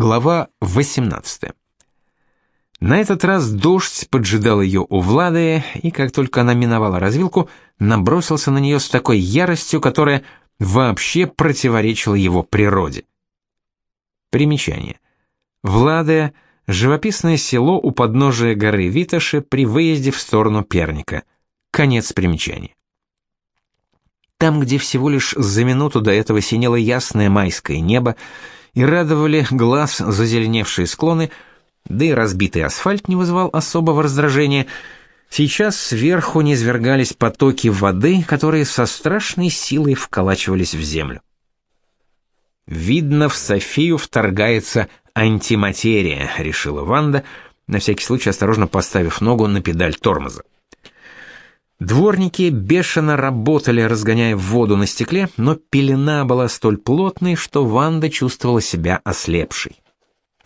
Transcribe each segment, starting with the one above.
Глава 18. На этот раз дождь поджидал ее у Влады, и как только она миновала развилку, набросился на нее с такой яростью, которая вообще противоречила его природе. Примечание. Владая — живописное село у подножия горы Виташи при выезде в сторону Перника. Конец примечания. Там, где всего лишь за минуту до этого синело ясное майское небо, и радовали глаз зазеленевшие склоны, да и разбитый асфальт не вызывал особого раздражения. Сейчас сверху низвергались потоки воды, которые со страшной силой вколачивались в землю. Видно, в Софию вторгается антиматерия, решила Ванда, на всякий случай осторожно поставив ногу на педаль тормоза. Дворники бешено работали, разгоняя воду на стекле, но пелена была столь плотной, что Ванда чувствовала себя ослепшей.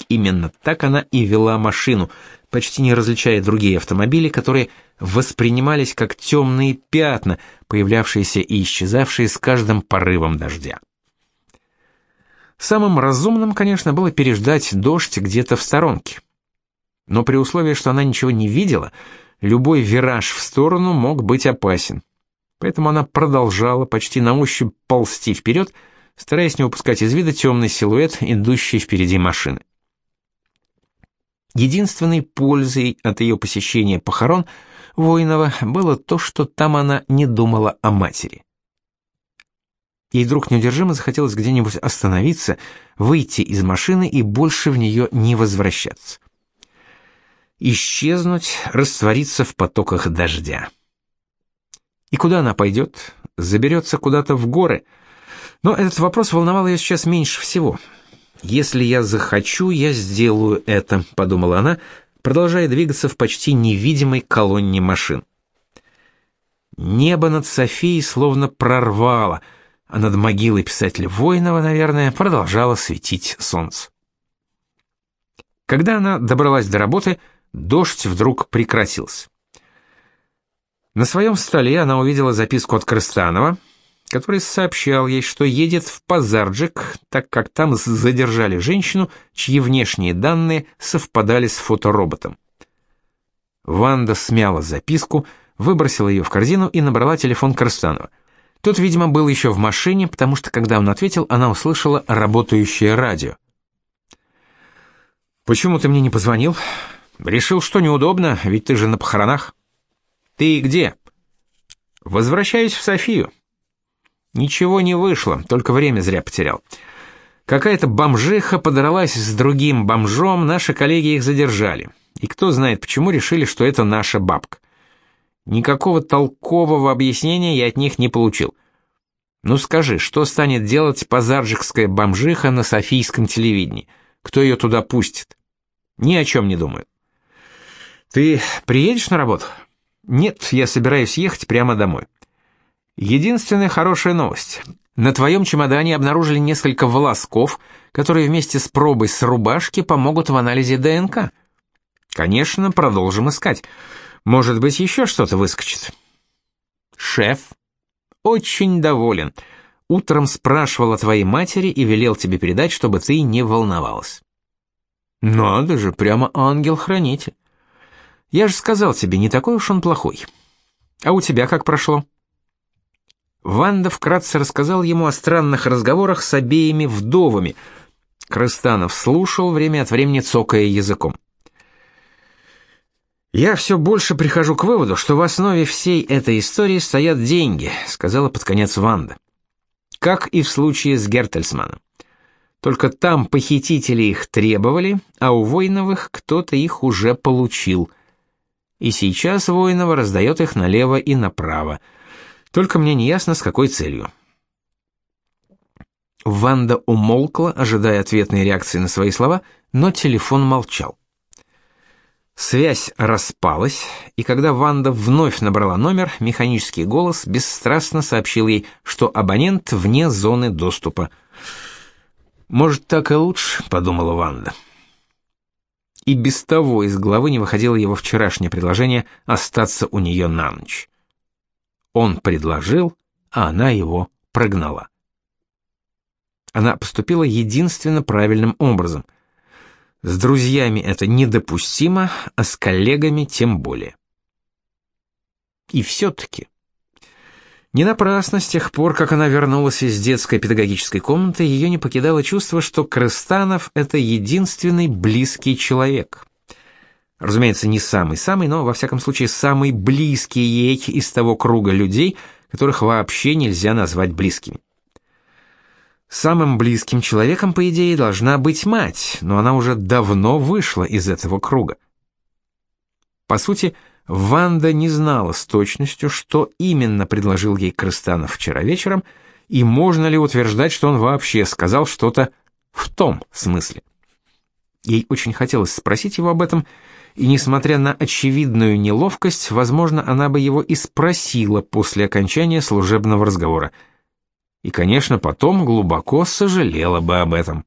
Именно так она и вела машину, почти не различая другие автомобили, которые воспринимались как темные пятна, появлявшиеся и исчезавшие с каждым порывом дождя. Самым разумным, конечно, было переждать дождь где-то в сторонке. Но при условии, что она ничего не видела — любой вираж в сторону мог быть опасен. Поэтому она продолжала почти на ощупь ползти вперед, стараясь не упускать из вида темный силуэт, идущий впереди машины. Единственной пользой от ее посещения похорон Воинова было то, что там она не думала о матери. Ей вдруг неудержимо захотелось где-нибудь остановиться, выйти из машины и больше в нее не возвращаться исчезнуть, раствориться в потоках дождя. И куда она пойдет? Заберется куда-то в горы? Но этот вопрос волновал ее сейчас меньше всего. «Если я захочу, я сделаю это», — подумала она, продолжая двигаться в почти невидимой колонне машин. Небо над Софией словно прорвало, а над могилой писателя Воинова, наверное, продолжало светить солнце. Когда она добралась до работы, Дождь вдруг прекратился. На своем столе она увидела записку от Крыстанова, который сообщал ей, что едет в Пазарджик, так как там задержали женщину, чьи внешние данные совпадали с фотороботом. Ванда смяла записку, выбросила ее в корзину и набрала телефон Крыстанова. Тот, видимо, был еще в машине, потому что, когда он ответил, она услышала работающее радио. «Почему ты мне не позвонил?» Решил, что неудобно, ведь ты же на похоронах. Ты где? Возвращаюсь в Софию. Ничего не вышло, только время зря потерял. Какая-то бомжиха подралась с другим бомжом, наши коллеги их задержали. И кто знает, почему решили, что это наша бабка. Никакого толкового объяснения я от них не получил. Ну скажи, что станет делать позаржикская бомжиха на софийском телевидении? Кто ее туда пустит? Ни о чем не думаю. Ты приедешь на работу? Нет, я собираюсь ехать прямо домой. Единственная хорошая новость. На твоем чемодане обнаружили несколько волосков, которые вместе с пробой с рубашки помогут в анализе ДНК. Конечно, продолжим искать. Может быть, еще что-то выскочит. Шеф очень доволен. Утром спрашивал о твоей матери и велел тебе передать, чтобы ты не волновалась. Надо же, прямо ангел-хранитель. Я же сказал тебе, не такой уж он плохой. А у тебя как прошло? Ванда вкратце рассказал ему о странных разговорах с обеими вдовами. Крыстанов слушал, время от времени цокая языком. «Я все больше прихожу к выводу, что в основе всей этой истории стоят деньги», сказала под конец Ванда. «Как и в случае с Гертельсманом. Только там похитители их требовали, а у Войновых кто-то их уже получил» и сейчас Воинова раздает их налево и направо. Только мне не ясно, с какой целью. Ванда умолкла, ожидая ответной реакции на свои слова, но телефон молчал. Связь распалась, и когда Ванда вновь набрала номер, механический голос бесстрастно сообщил ей, что абонент вне зоны доступа. «Может, так и лучше», — подумала Ванда. И без того из головы не выходило его вчерашнее предложение остаться у нее на ночь. Он предложил, а она его прогнала. Она поступила единственно правильным образом. С друзьями это недопустимо, а с коллегами тем более. И все-таки. Не напрасно с тех пор, как она вернулась из детской педагогической комнаты, ее не покидало чувство, что Крыстанов — это единственный близкий человек. Разумеется, не самый-самый, но, во всяком случае, самый близкий ей из того круга людей, которых вообще нельзя назвать близкими. Самым близким человеком, по идее, должна быть мать, но она уже давно вышла из этого круга. По сути, Ванда не знала с точностью, что именно предложил ей Крыстанов вчера вечером, и можно ли утверждать, что он вообще сказал что-то в том смысле. Ей очень хотелось спросить его об этом, и несмотря на очевидную неловкость, возможно, она бы его и спросила после окончания служебного разговора. И, конечно, потом глубоко сожалела бы об этом.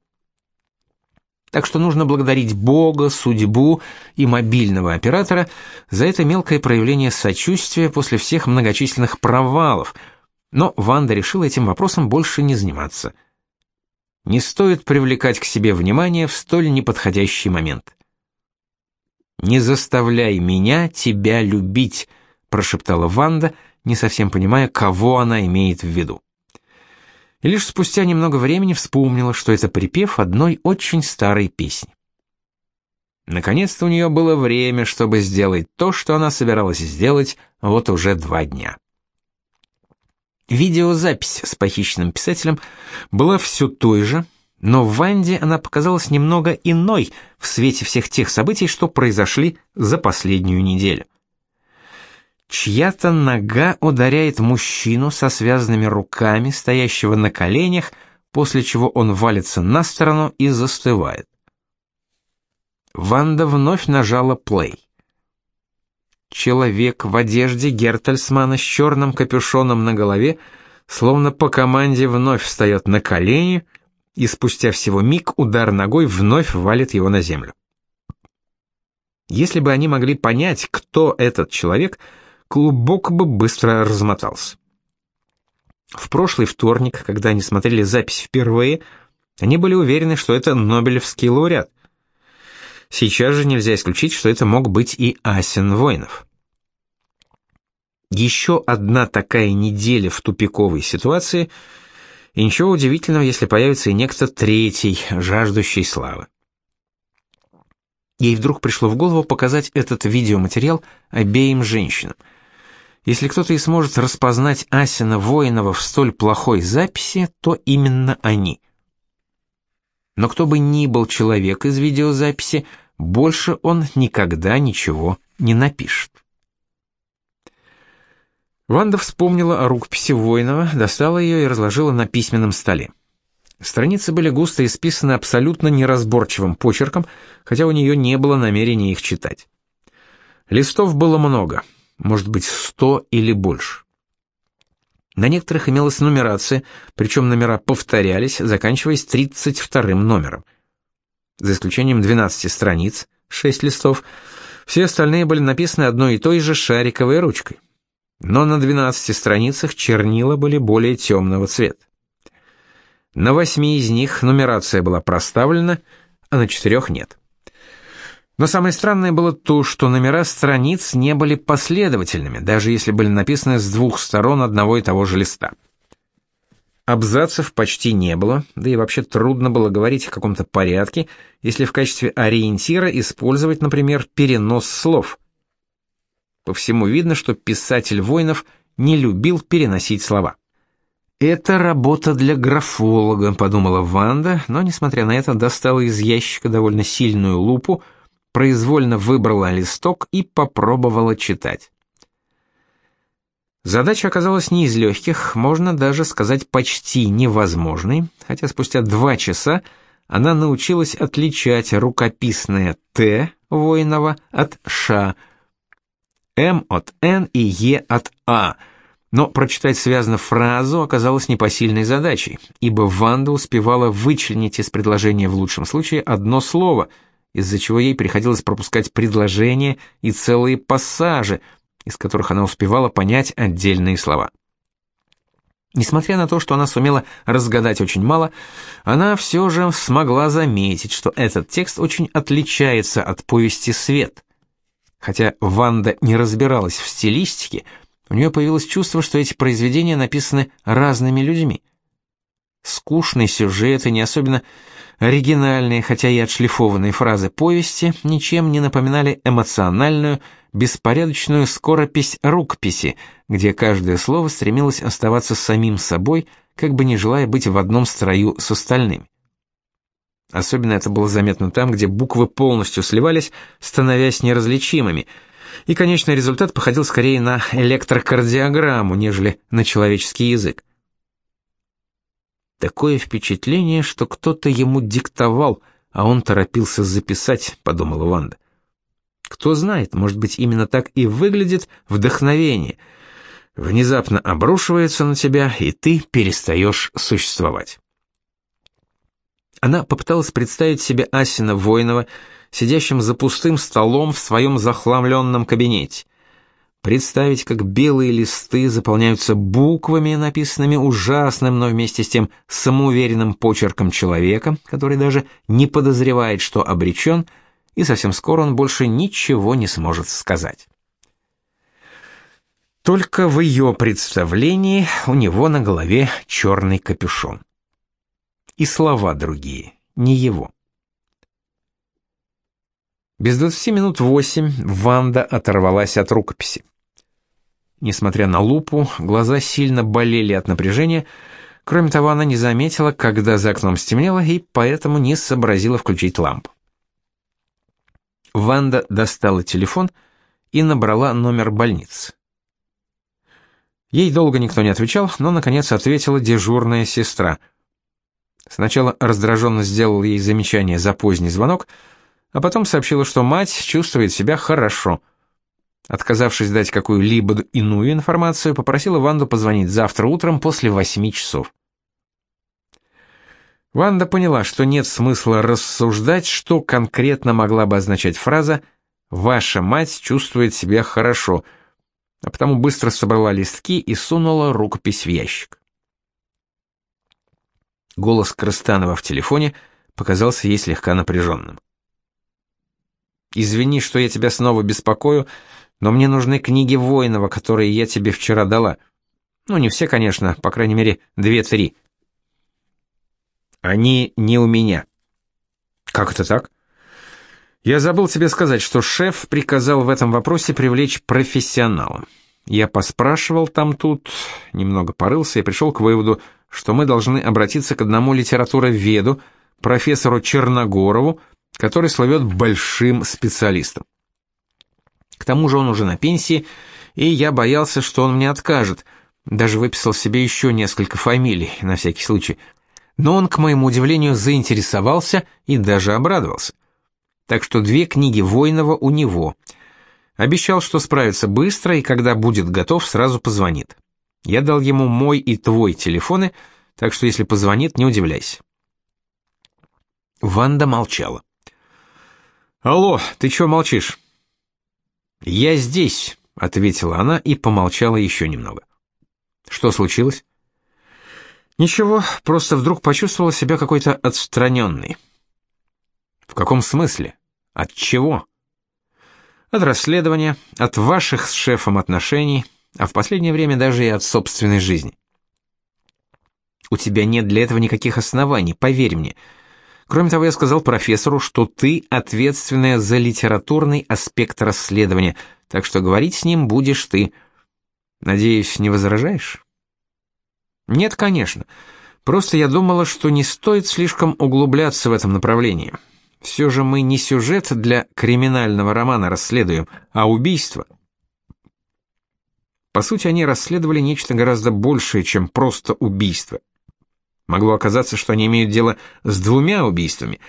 Так что нужно благодарить Бога, судьбу и мобильного оператора за это мелкое проявление сочувствия после всех многочисленных провалов. Но Ванда решила этим вопросом больше не заниматься. Не стоит привлекать к себе внимание в столь неподходящий момент. «Не заставляй меня тебя любить», — прошептала Ванда, не совсем понимая, кого она имеет в виду и лишь спустя немного времени вспомнила, что это припев одной очень старой песни. Наконец-то у нее было время, чтобы сделать то, что она собиралась сделать вот уже два дня. Видеозапись с похищенным писателем была все той же, но в Ванде она показалась немного иной в свете всех тех событий, что произошли за последнюю неделю. Чья-то нога ударяет мужчину со связанными руками, стоящего на коленях, после чего он валится на сторону и застывает. Ванда вновь нажала плей. Человек в одежде Гертельсмана с черным капюшоном на голове, словно по команде вновь встает на колени, и спустя всего миг удар ногой вновь валит его на землю. Если бы они могли понять, кто этот человек — клубок бы быстро размотался. В прошлый вторник, когда они смотрели запись впервые, они были уверены, что это Нобелевский лауреат. Сейчас же нельзя исключить, что это мог быть и Асен Воинов. Еще одна такая неделя в тупиковой ситуации, и ничего удивительного, если появится и некто третий, жаждущий славы. Ей вдруг пришло в голову показать этот видеоматериал обеим женщинам – если кто-то и сможет распознать Асина Воинова в столь плохой записи, то именно они. Но кто бы ни был человек из видеозаписи, больше он никогда ничего не напишет. Ванда вспомнила о рукописи Воинова, достала ее и разложила на письменном столе. Страницы были густо исписаны абсолютно неразборчивым почерком, хотя у нее не было намерения их читать. Листов было много — может быть, сто или больше. На некоторых имелась нумерация, причем номера повторялись, заканчиваясь 32-м номером. За исключением 12 страниц, 6 листов, все остальные были написаны одной и той же шариковой ручкой. Но на 12 страницах чернила были более темного цвета. На восьми из них нумерация была проставлена, а на четырех нет. Но самое странное было то, что номера страниц не были последовательными, даже если были написаны с двух сторон одного и того же листа. Абзацев почти не было, да и вообще трудно было говорить о каком-то порядке, если в качестве ориентира использовать, например, перенос слов. По всему видно, что писатель Войнов не любил переносить слова. «Это работа для графолога», — подумала Ванда, но, несмотря на это, достала из ящика довольно сильную лупу — произвольно выбрала листок и попробовала читать. Задача оказалась не из легких, можно даже сказать почти невозможной, хотя спустя два часа она научилась отличать рукописное «Т» Воинова от «Ш», «М» от «Н» и «Е» от «А», но прочитать связно фразу оказалось непосильной задачей, ибо Ванда успевала вычленить из предложения в лучшем случае одно слово — из-за чего ей приходилось пропускать предложения и целые пассажи, из которых она успевала понять отдельные слова. Несмотря на то, что она сумела разгадать очень мало, она все же смогла заметить, что этот текст очень отличается от повести «Свет». Хотя Ванда не разбиралась в стилистике, у нее появилось чувство, что эти произведения написаны разными людьми. Скучный сюжет и не особенно оригинальные, хотя и отшлифованные фразы повести ничем не напоминали эмоциональную, беспорядочную скоропись рукописи, где каждое слово стремилось оставаться самим собой, как бы не желая быть в одном строю с остальными. Особенно это было заметно там, где буквы полностью сливались, становясь неразличимыми, и конечный результат походил скорее на электрокардиограмму, нежели на человеческий язык. Такое впечатление, что кто-то ему диктовал, а он торопился записать, подумала Ванда. Кто знает, может быть, именно так и выглядит вдохновение. Внезапно обрушивается на тебя, и ты перестаешь существовать. Она попыталась представить себе Асина Воинова, сидящим за пустым столом в своем захламленном кабинете. Представить, как белые листы заполняются буквами, написанными ужасным, но вместе с тем самоуверенным почерком человека, который даже не подозревает, что обречен, и совсем скоро он больше ничего не сможет сказать. Только в ее представлении у него на голове черный капюшон. И слова другие, не его. Без двадцати минут восемь Ванда оторвалась от рукописи. Несмотря на лупу, глаза сильно болели от напряжения. Кроме того, она не заметила, когда за окном стемнело, и поэтому не сообразила включить лампу. Ванда достала телефон и набрала номер больницы. Ей долго никто не отвечал, но наконец ответила дежурная сестра. Сначала раздраженно сделал ей замечание за поздний звонок, а потом сообщила, что мать чувствует себя хорошо – Отказавшись дать какую-либо иную информацию, попросила Ванду позвонить завтра утром после восьми часов. Ванда поняла, что нет смысла рассуждать, что конкретно могла бы означать фраза «Ваша мать чувствует себя хорошо», а потому быстро собрала листки и сунула рукопись в ящик. Голос Крыстанова в телефоне показался ей слегка напряженным. «Извини, что я тебя снова беспокою, но мне нужны книги Воинова, которые я тебе вчера дала. Ну, не все, конечно, по крайней мере, две-три. Они не у меня. Как это так? Я забыл тебе сказать, что шеф приказал в этом вопросе привлечь профессионала. Я поспрашивал там тут, немного порылся и пришел к выводу, что мы должны обратиться к одному литературоведу, профессору Черногорову, который слывет большим специалистом. К тому же он уже на пенсии, и я боялся, что он мне откажет. Даже выписал себе еще несколько фамилий, на всякий случай. Но он, к моему удивлению, заинтересовался и даже обрадовался. Так что две книги Войнова у него. Обещал, что справится быстро, и когда будет готов, сразу позвонит. Я дал ему мой и твой телефоны, так что если позвонит, не удивляйся. Ванда молчала. «Алло, ты чего молчишь?» «Я здесь», — ответила она и помолчала еще немного. «Что случилось?» «Ничего, просто вдруг почувствовала себя какой-то отстраненной». «В каком смысле? От чего?» «От расследования, от ваших с шефом отношений, а в последнее время даже и от собственной жизни». «У тебя нет для этого никаких оснований, поверь мне», Кроме того, я сказал профессору, что ты ответственная за литературный аспект расследования, так что говорить с ним будешь ты. Надеюсь, не возражаешь? Нет, конечно. Просто я думала, что не стоит слишком углубляться в этом направлении. Все же мы не сюжет для криминального романа расследуем, а убийство. По сути, они расследовали нечто гораздо большее, чем просто убийство. Могло оказаться, что они имеют дело с двумя убийствами.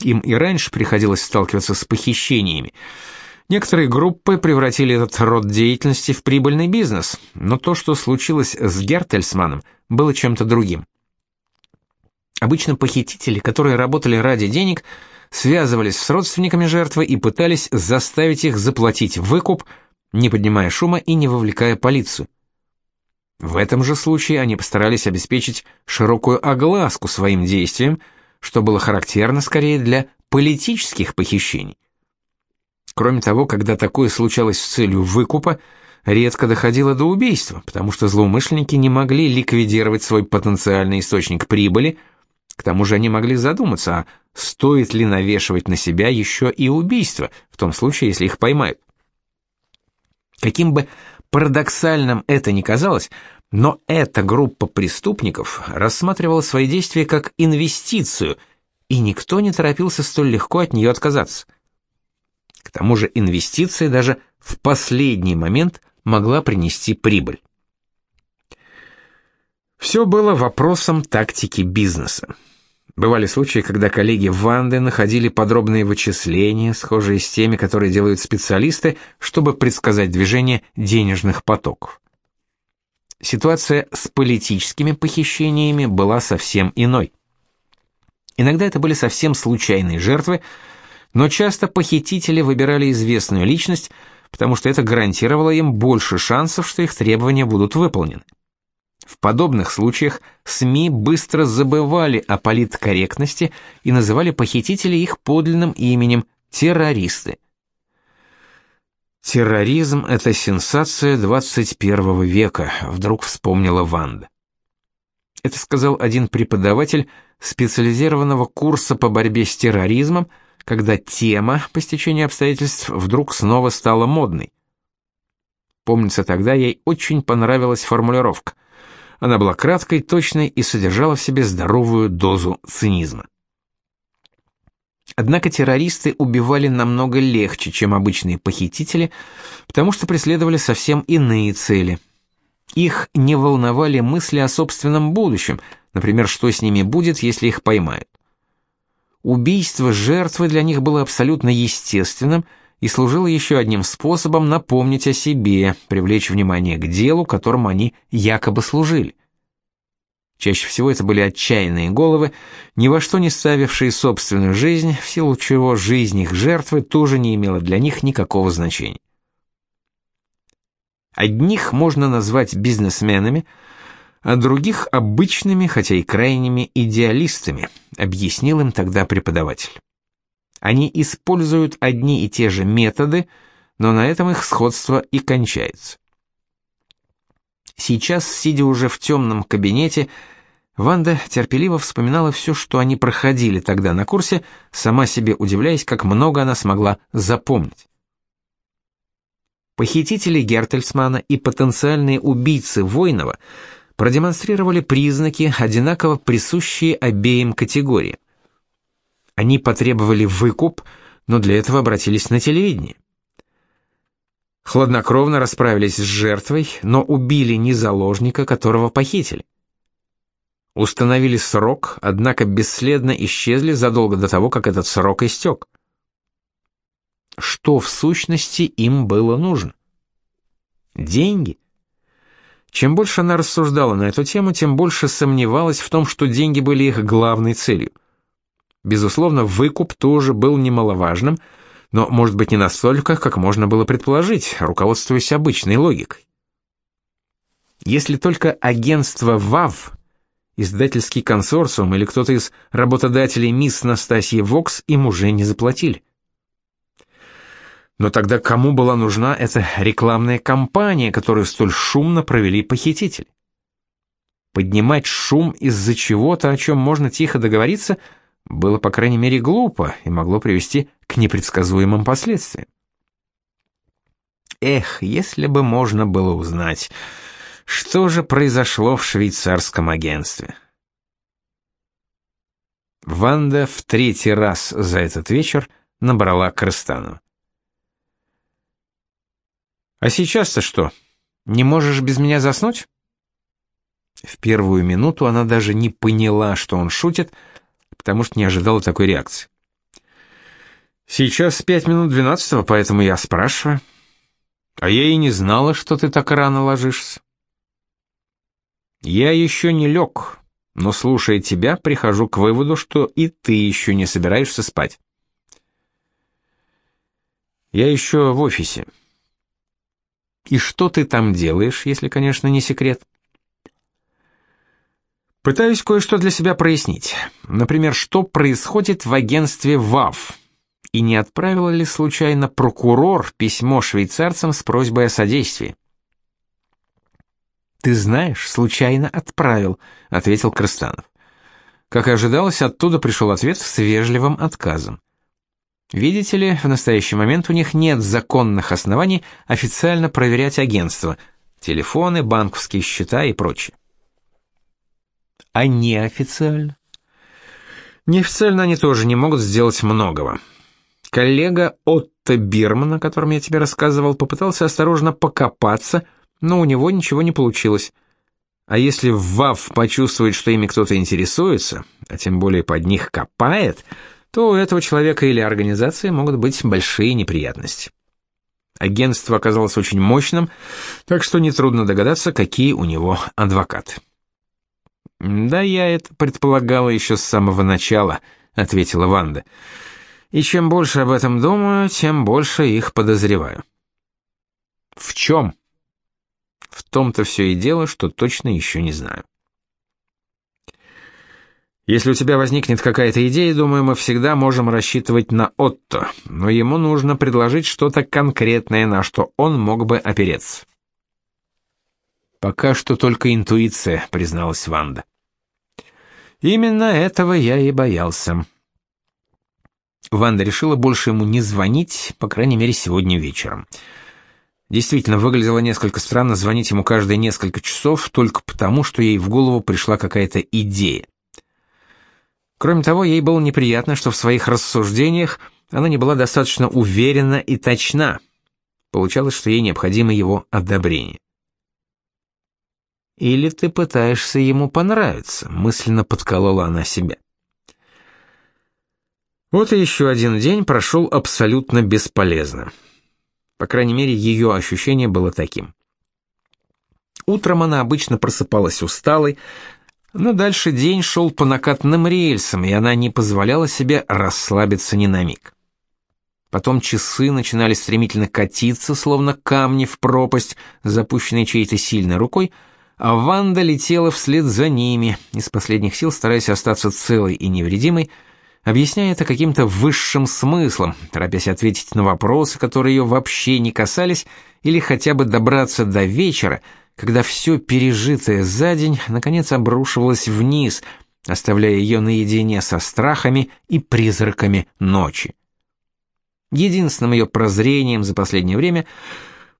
Им и раньше приходилось сталкиваться с похищениями. Некоторые группы превратили этот род деятельности в прибыльный бизнес, но то, что случилось с Гертельсманом, было чем-то другим. Обычно похитители, которые работали ради денег, связывались с родственниками жертвы и пытались заставить их заплатить выкуп, не поднимая шума и не вовлекая полицию. В этом же случае они постарались обеспечить широкую огласку своим действиям, что было характерно скорее для политических похищений. Кроме того, когда такое случалось с целью выкупа, редко доходило до убийства, потому что злоумышленники не могли ликвидировать свой потенциальный источник прибыли, к тому же они могли задуматься, а стоит ли навешивать на себя еще и убийство, в том случае, если их поймают. Каким бы парадоксальным это ни казалось, но эта группа преступников рассматривала свои действия как инвестицию, и никто не торопился столь легко от нее отказаться. К тому же инвестиция даже в последний момент могла принести прибыль. Все было вопросом тактики бизнеса. Бывали случаи, когда коллеги Ванды находили подробные вычисления, схожие с теми, которые делают специалисты, чтобы предсказать движение денежных потоков. Ситуация с политическими похищениями была совсем иной. Иногда это были совсем случайные жертвы, но часто похитители выбирали известную личность, потому что это гарантировало им больше шансов, что их требования будут выполнены. В подобных случаях СМИ быстро забывали о политкорректности и называли похитителей их подлинным именем террористы. Терроризм это сенсация 21 века, вдруг вспомнила Ванда. Это сказал один преподаватель специализированного курса по борьбе с терроризмом, когда тема по стечению обстоятельств вдруг снова стала модной. Помнится, тогда ей очень понравилась формулировка – она была краткой, точной и содержала в себе здоровую дозу цинизма. Однако террористы убивали намного легче, чем обычные похитители, потому что преследовали совсем иные цели. Их не волновали мысли о собственном будущем, например, что с ними будет, если их поймают. Убийство жертвы для них было абсолютно естественным – и служило еще одним способом напомнить о себе, привлечь внимание к делу, которому они якобы служили. Чаще всего это были отчаянные головы, ни во что не ставившие собственную жизнь, в силу чего жизнь их жертвы тоже не имела для них никакого значения. Одних можно назвать бизнесменами, а других обычными, хотя и крайними идеалистами, объяснил им тогда преподаватель. Они используют одни и те же методы, но на этом их сходство и кончается. Сейчас, сидя уже в темном кабинете, Ванда терпеливо вспоминала все, что они проходили тогда на курсе, сама себе удивляясь, как много она смогла запомнить. Похитители Гертельсмана и потенциальные убийцы Войнова продемонстрировали признаки, одинаково присущие обеим категориям. Они потребовали выкуп, но для этого обратились на телевидение. Хладнокровно расправились с жертвой, но убили не заложника, которого похитили. Установили срок, однако бесследно исчезли задолго до того, как этот срок истек. Что в сущности им было нужно? Деньги. Чем больше она рассуждала на эту тему, тем больше сомневалась в том, что деньги были их главной целью. Безусловно, выкуп тоже был немаловажным, но, может быть, не настолько, как можно было предположить, руководствуясь обычной логикой. Если только агентство ВАВ, издательский консорциум или кто-то из работодателей мисс Настасьи Вокс им уже не заплатили. Но тогда кому была нужна эта рекламная кампания, которую столь шумно провели похитители? Поднимать шум из-за чего-то, о чем можно тихо договориться – было, по крайней мере, глупо и могло привести к непредсказуемым последствиям. Эх, если бы можно было узнать, что же произошло в швейцарском агентстве. Ванда в третий раз за этот вечер набрала Крыстану. «А сейчас-то что, не можешь без меня заснуть?» В первую минуту она даже не поняла, что он шутит, — потому что не ожидала такой реакции. «Сейчас пять минут двенадцатого, поэтому я спрашиваю. А я и не знала, что ты так рано ложишься». «Я еще не лег, но, слушая тебя, прихожу к выводу, что и ты еще не собираешься спать». «Я еще в офисе». «И что ты там делаешь, если, конечно, не секрет?» Пытаюсь кое-что для себя прояснить. Например, что происходит в агентстве ВАВ? И не отправил ли случайно прокурор письмо швейцарцам с просьбой о содействии? «Ты знаешь, случайно отправил», — ответил Крыстанов. Как и ожидалось, оттуда пришел ответ с вежливым отказом. Видите ли, в настоящий момент у них нет законных оснований официально проверять агентство, телефоны, банковские счета и прочее. А неофициально? Неофициально они тоже не могут сделать многого. Коллега Отто Бирман, о котором я тебе рассказывал, попытался осторожно покопаться, но у него ничего не получилось. А если ВАВ почувствует, что ими кто-то интересуется, а тем более под них копает, то у этого человека или организации могут быть большие неприятности. Агентство оказалось очень мощным, так что нетрудно догадаться, какие у него адвокаты. «Да я это предполагала еще с самого начала», — ответила Ванда. «И чем больше об этом думаю, тем больше их подозреваю». «В чем?» В том-то все и дело, что точно еще не знаю. Если у тебя возникнет какая-то идея, думаю, мы всегда можем рассчитывать на Отто, но ему нужно предложить что-то конкретное, на что он мог бы опереться. Пока что только интуиция, призналась Ванда. Именно этого я и боялся. Ванда решила больше ему не звонить, по крайней мере, сегодня вечером. Действительно, выглядело несколько странно звонить ему каждые несколько часов только потому, что ей в голову пришла какая-то идея. Кроме того, ей было неприятно, что в своих рассуждениях она не была достаточно уверена и точна. Получалось, что ей необходимо его одобрение. «Или ты пытаешься ему понравиться», — мысленно подколола она себя. Вот и еще один день прошел абсолютно бесполезно. По крайней мере, ее ощущение было таким. Утром она обычно просыпалась усталой, но дальше день шел по накатанным рельсам, и она не позволяла себе расслабиться ни на миг. Потом часы начинали стремительно катиться, словно камни в пропасть, запущенные чьей-то сильной рукой, а Ванда летела вслед за ними, из последних сил стараясь остаться целой и невредимой, объясняя это каким-то высшим смыслом, торопясь ответить на вопросы, которые ее вообще не касались, или хотя бы добраться до вечера, когда все пережитое за день наконец обрушивалось вниз, оставляя ее наедине со страхами и призраками ночи. Единственным ее прозрением за последнее время,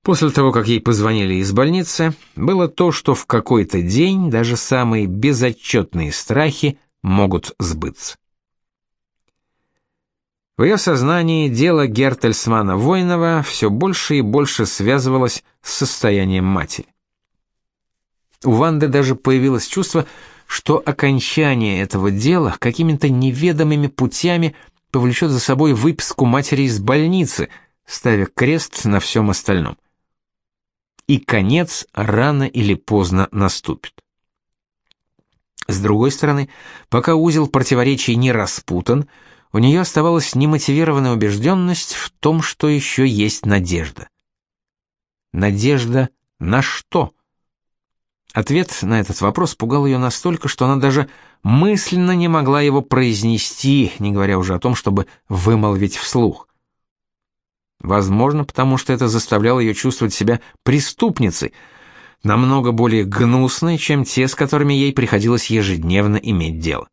после того, как ей позвонили из больницы, было то, что в какой-то день даже самые безотчетные страхи могут сбыться. В ее сознании дело Гертельсмана Воинова все больше и больше связывалось с состоянием матери. У Ванды даже появилось чувство, что окончание этого дела какими-то неведомыми путями повлечет за собой выписку матери из больницы, ставя крест на всем остальном. И конец рано или поздно наступит. С другой стороны, пока узел противоречий не распутан, у нее оставалась немотивированная убежденность в том, что еще есть надежда. Надежда на что? Ответ на этот вопрос пугал ее настолько, что она даже мысленно не могла его произнести, не говоря уже о том, чтобы вымолвить вслух. Возможно, потому что это заставляло ее чувствовать себя преступницей, намного более гнусной, чем те, с которыми ей приходилось ежедневно иметь дело.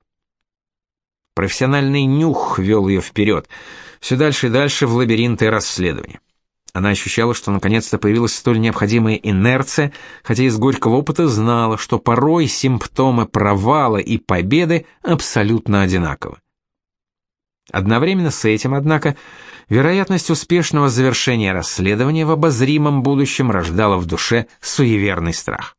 Профессиональный нюх вел ее вперед, все дальше и дальше в лабиринты расследования. Она ощущала, что наконец-то появилась столь необходимая инерция, хотя из горького опыта знала, что порой симптомы провала и победы абсолютно одинаковы. Одновременно с этим, однако, вероятность успешного завершения расследования в обозримом будущем рождала в душе суеверный страх.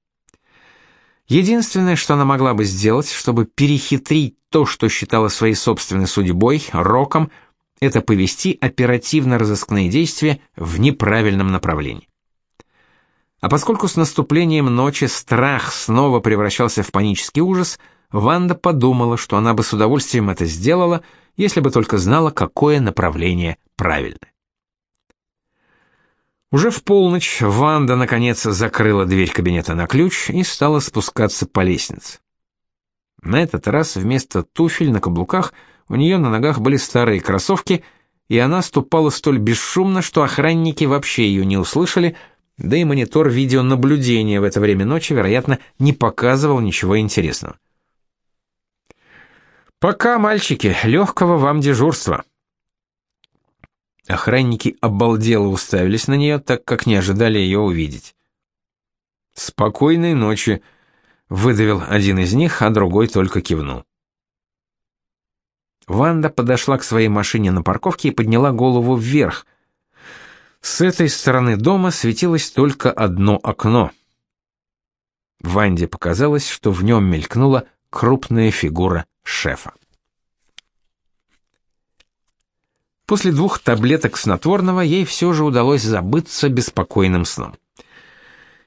Единственное, что она могла бы сделать, чтобы перехитрить то, что считала своей собственной судьбой, роком – это повести оперативно-розыскные действия в неправильном направлении. А поскольку с наступлением ночи страх снова превращался в панический ужас, Ванда подумала, что она бы с удовольствием это сделала, если бы только знала, какое направление правильное. Уже в полночь Ванда наконец закрыла дверь кабинета на ключ и стала спускаться по лестнице. На этот раз вместо туфель на каблуках у нее на ногах были старые кроссовки, и она ступала столь бесшумно, что охранники вообще ее не услышали, да и монитор видеонаблюдения в это время ночи, вероятно, не показывал ничего интересного. «Пока, мальчики, легкого вам дежурства». Охранники обалдело уставились на нее, так как не ожидали ее увидеть. «Спокойной ночи», выдавил один из них, а другой только кивнул. Ванда подошла к своей машине на парковке и подняла голову вверх. С этой стороны дома светилось только одно окно. Ванде показалось, что в нем мелькнула крупная фигура шефа. После двух таблеток снотворного ей все же удалось забыться беспокойным сном.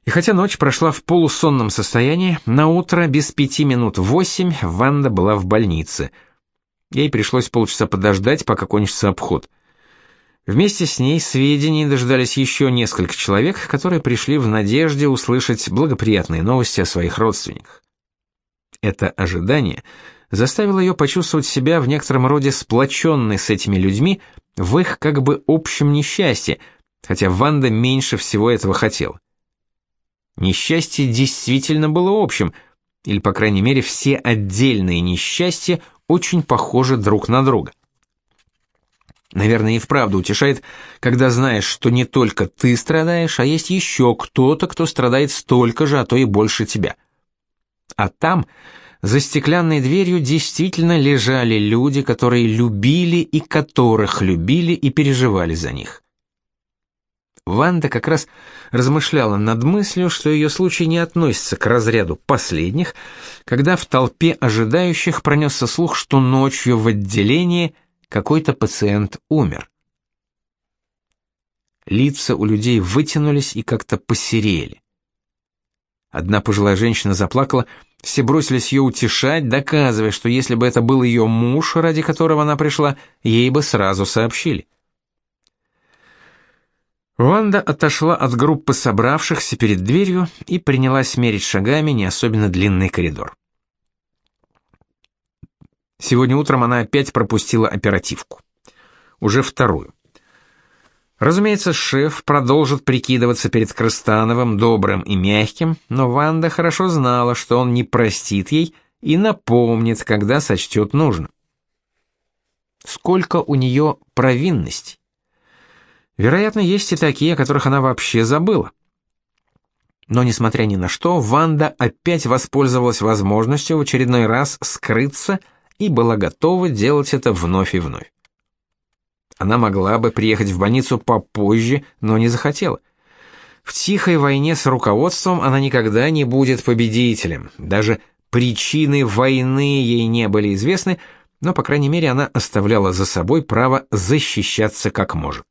И хотя ночь прошла в полусонном состоянии, на утро без пяти минут восемь Ванда была в больнице. Ей пришлось полчаса подождать, пока кончится обход. Вместе с ней сведений дождались еще несколько человек, которые пришли в надежде услышать благоприятные новости о своих родственниках. Это ожидание заставило ее почувствовать себя в некотором роде сплоченной с этими людьми в их как бы общем несчастье, хотя Ванда меньше всего этого хотела. Несчастье действительно было общим, или, по крайней мере, все отдельные несчастья очень похожи друг на друга. Наверное, и вправду утешает, когда знаешь, что не только ты страдаешь, а есть еще кто-то, кто страдает столько же, а то и больше тебя. А там, за стеклянной дверью, действительно лежали люди, которые любили и которых любили и переживали за них. Ванда как раз размышляла над мыслью, что ее случай не относится к разряду последних, когда в толпе ожидающих пронесся слух, что ночью в отделении какой-то пациент умер. Лица у людей вытянулись и как-то посерели. Одна пожилая женщина заплакала, все бросились ее утешать, доказывая, что если бы это был ее муж, ради которого она пришла, ей бы сразу сообщили. Ванда отошла от группы собравшихся перед дверью и принялась мерить шагами не особенно длинный коридор. Сегодня утром она опять пропустила оперативку. Уже вторую. Разумеется, шеф продолжит прикидываться перед Крыстановым добрым и мягким, но Ванда хорошо знала, что он не простит ей и напомнит, когда сочтет нужным. Сколько у нее провинностей? Вероятно, есть и такие, о которых она вообще забыла. Но, несмотря ни на что, Ванда опять воспользовалась возможностью в очередной раз скрыться и была готова делать это вновь и вновь. Она могла бы приехать в больницу попозже, но не захотела. В тихой войне с руководством она никогда не будет победителем. Даже причины войны ей не были известны, но, по крайней мере, она оставляла за собой право защищаться как может.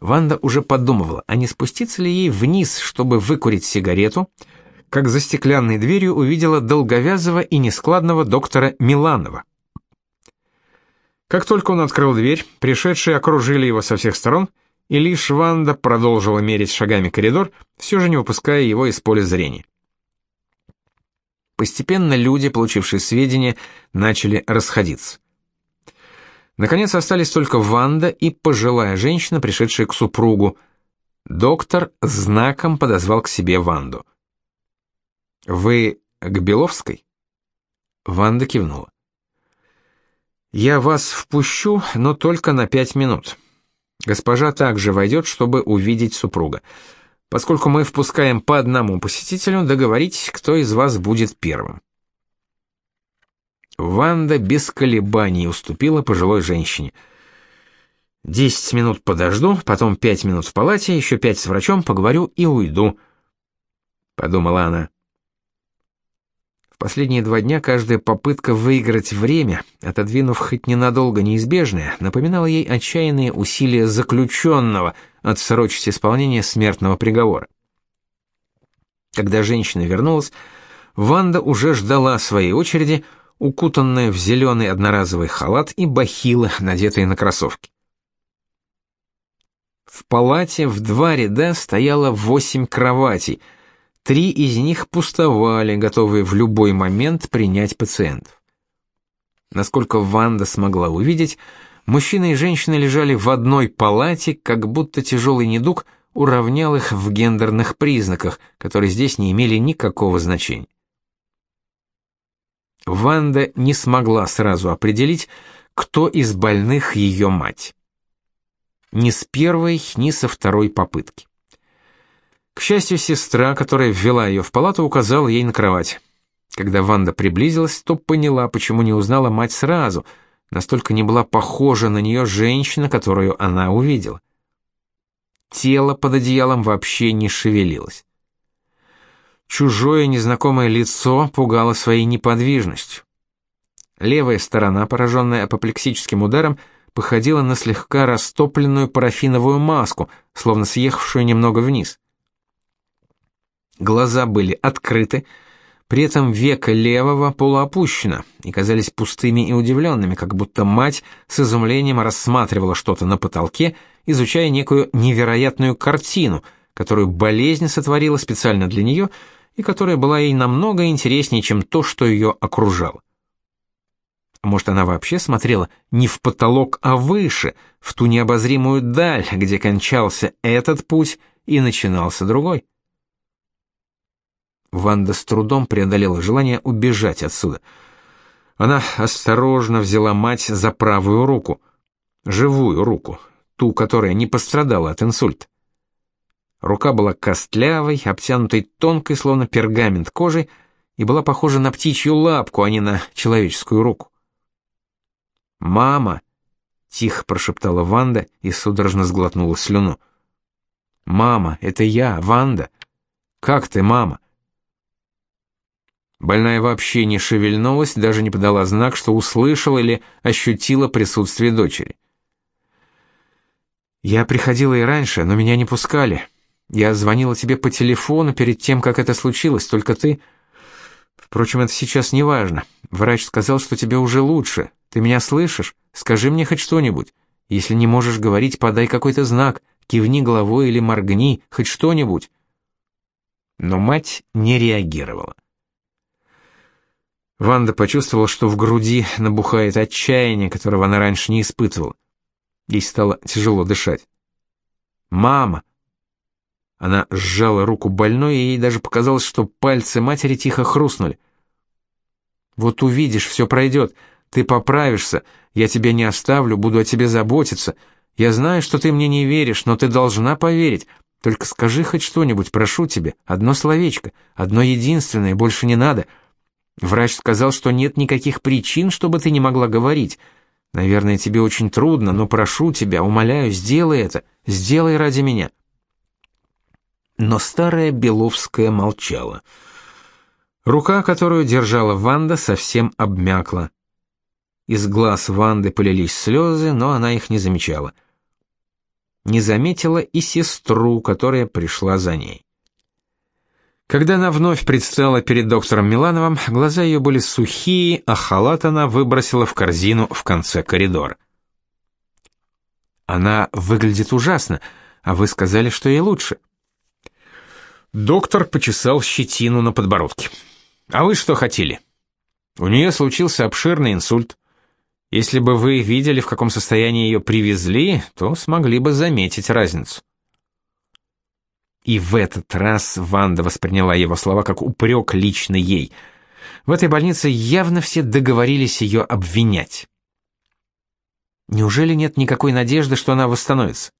Ванда уже подумывала, а не спуститься ли ей вниз, чтобы выкурить сигарету, как за стеклянной дверью увидела долговязого и нескладного доктора Миланова. Как только он открыл дверь, пришедшие окружили его со всех сторон, и лишь Ванда продолжила мерить шагами коридор, все же не выпуская его из поля зрения. Постепенно люди, получившие сведения, начали расходиться. Наконец остались только Ванда и пожилая женщина, пришедшая к супругу. Доктор знаком подозвал к себе Ванду. «Вы к Беловской?» Ванда кивнула. «Я вас впущу, но только на пять минут. Госпожа также войдет, чтобы увидеть супруга. Поскольку мы впускаем по одному посетителю, договоритесь, кто из вас будет первым». Ванда без колебаний уступила пожилой женщине. «Десять минут подожду, потом пять минут в палате, еще пять с врачом, поговорю и уйду», — подумала она. В последние два дня каждая попытка выиграть время, отодвинув хоть ненадолго неизбежное, напоминала ей отчаянные усилия заключенного отсрочить исполнение смертного приговора. Когда женщина вернулась, Ванда уже ждала своей очереди, — укутанная в зеленый одноразовый халат и бахилы, надетые на кроссовки. В палате в два ряда стояло восемь кроватей, Три из них пустовали, готовые в любой момент принять пациентов. Насколько Ванда смогла увидеть, мужчина и женщина лежали в одной палате, как будто тяжелый недуг уравнял их в гендерных признаках, которые здесь не имели никакого значения. Ванда не смогла сразу определить, кто из больных ее мать. Ни с первой, ни со второй попытки. К счастью, сестра, которая ввела ее в палату, указала ей на кровать. Когда Ванда приблизилась, то поняла, почему не узнала мать сразу, настолько не была похожа на нее женщина, которую она увидела. Тело под одеялом вообще не шевелилось. Чужое незнакомое лицо пугало своей неподвижностью. Левая сторона, пораженная апоплексическим ударом, походила на слегка растопленную парафиновую маску, словно съехавшую немного вниз. Глаза были открыты, при этом веко левого полуопущено и казались пустыми и удивленными, как будто мать с изумлением рассматривала что-то на потолке, изучая некую невероятную картину, которую болезнь сотворила специально для нее и которая была ей намного интереснее, чем то, что ее окружало. Может, она вообще смотрела не в потолок, а выше, в ту необозримую даль, где кончался этот путь и начинался другой. Ванда с трудом преодолела желание убежать отсюда. Она осторожно взяла мать за правую руку, живую руку, ту, которая не пострадала от инсульта. Рука была костлявой, обтянутой тонкой, словно пергамент кожей, и была похожа на птичью лапку, а не на человеческую руку. «Мама!» — тихо прошептала Ванда и судорожно сглотнула слюну. «Мама, это я, Ванда! Как ты, мама?» Больная вообще не шевельнулась, даже не подала знак, что услышала или ощутила присутствие дочери. «Я приходила и раньше, но меня не пускали. Я звонила тебе по телефону перед тем, как это случилось, только ты...» «Впрочем, это сейчас не важно. Врач сказал, что тебе уже лучше. Ты меня слышишь? Скажи мне хоть что-нибудь. Если не можешь говорить, подай какой-то знак, кивни головой или моргни, хоть что-нибудь». Но мать не реагировала. Ванда почувствовала, что в груди набухает отчаяние, которого она раньше не испытывала. Ей стало тяжело дышать. «Мама!» Она сжала руку больной, и ей даже показалось, что пальцы матери тихо хрустнули. «Вот увидишь, все пройдет. Ты поправишься. Я тебя не оставлю, буду о тебе заботиться. Я знаю, что ты мне не веришь, но ты должна поверить. Только скажи хоть что-нибудь, прошу тебя. Одно словечко, одно единственное, больше не надо». Врач сказал, что нет никаких причин, чтобы ты не могла говорить. Наверное, тебе очень трудно, но прошу тебя, умоляю, сделай это. Сделай ради меня. Но старая Беловская молчала. Рука, которую держала Ванда, совсем обмякла. Из глаз Ванды полились слезы, но она их не замечала. Не заметила и сестру, которая пришла за ней. Когда она вновь предстала перед доктором Милановым, глаза ее были сухие, а халат она выбросила в корзину в конце коридора. Она выглядит ужасно, а вы сказали, что ей лучше. Доктор почесал щетину на подбородке. А вы что хотели? У нее случился обширный инсульт. Если бы вы видели, в каком состоянии ее привезли, то смогли бы заметить разницу. И в этот раз Ванда восприняла его слова как упрек лично ей. В этой больнице явно все договорились ее обвинять. Неужели нет никакой надежды, что она восстановится?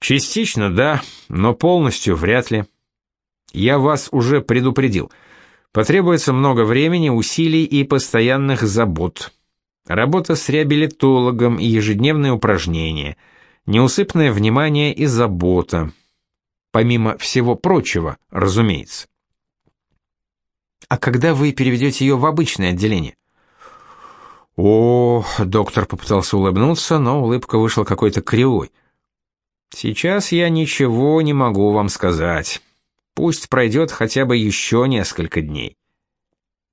Частично, да, но полностью вряд ли. Я вас уже предупредил. Потребуется много времени, усилий и постоянных забот. Работа с реабилитологом и ежедневные упражнения, неусыпное внимание и забота, помимо всего прочего, разумеется. А когда вы переведете ее в обычное отделение? О, доктор попытался улыбнуться, но улыбка вышла какой-то кривой. Сейчас я ничего не могу вам сказать. Пусть пройдет хотя бы еще несколько дней.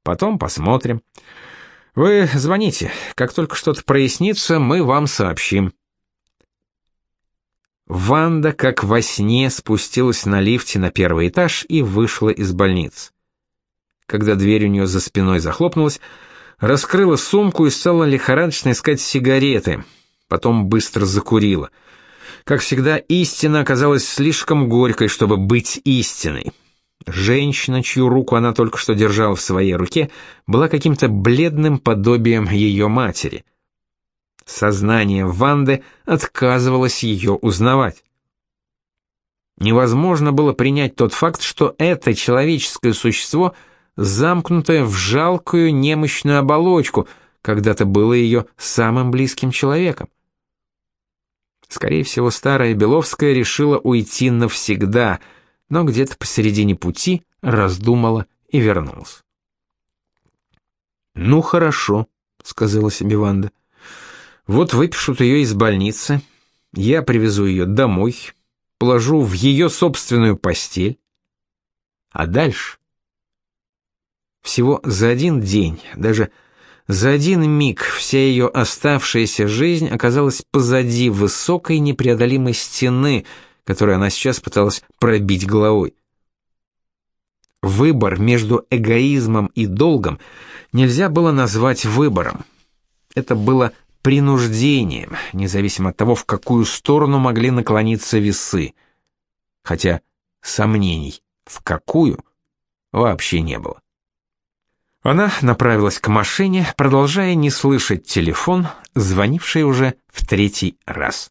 Потом посмотрим. Вы звоните. Как только что-то прояснится, мы вам сообщим. Ванда, как во сне, спустилась на лифте на первый этаж и вышла из больницы. Когда дверь у нее за спиной захлопнулась, раскрыла сумку и стала лихорадочно искать сигареты. Потом быстро закурила. Как всегда, истина оказалась слишком горькой, чтобы быть истиной. Женщина, чью руку она только что держала в своей руке, была каким-то бледным подобием ее матери. Сознание Ванды отказывалось ее узнавать. Невозможно было принять тот факт, что это человеческое существо, замкнутое в жалкую немощную оболочку, когда-то было ее самым близким человеком. Скорее всего, старая Беловская решила уйти навсегда — но где-то посередине пути раздумала и вернулась. «Ну, хорошо», — сказала себе Ванда. «Вот выпишут ее из больницы, я привезу ее домой, положу в ее собственную постель. А дальше...» Всего за один день, даже за один миг вся ее оставшаяся жизнь оказалась позади высокой непреодолимой стены — которую она сейчас пыталась пробить головой. Выбор между эгоизмом и долгом нельзя было назвать выбором. Это было принуждением, независимо от того, в какую сторону могли наклониться весы. Хотя сомнений, в какую, вообще не было. Она направилась к машине, продолжая не слышать телефон, звонивший уже в третий раз.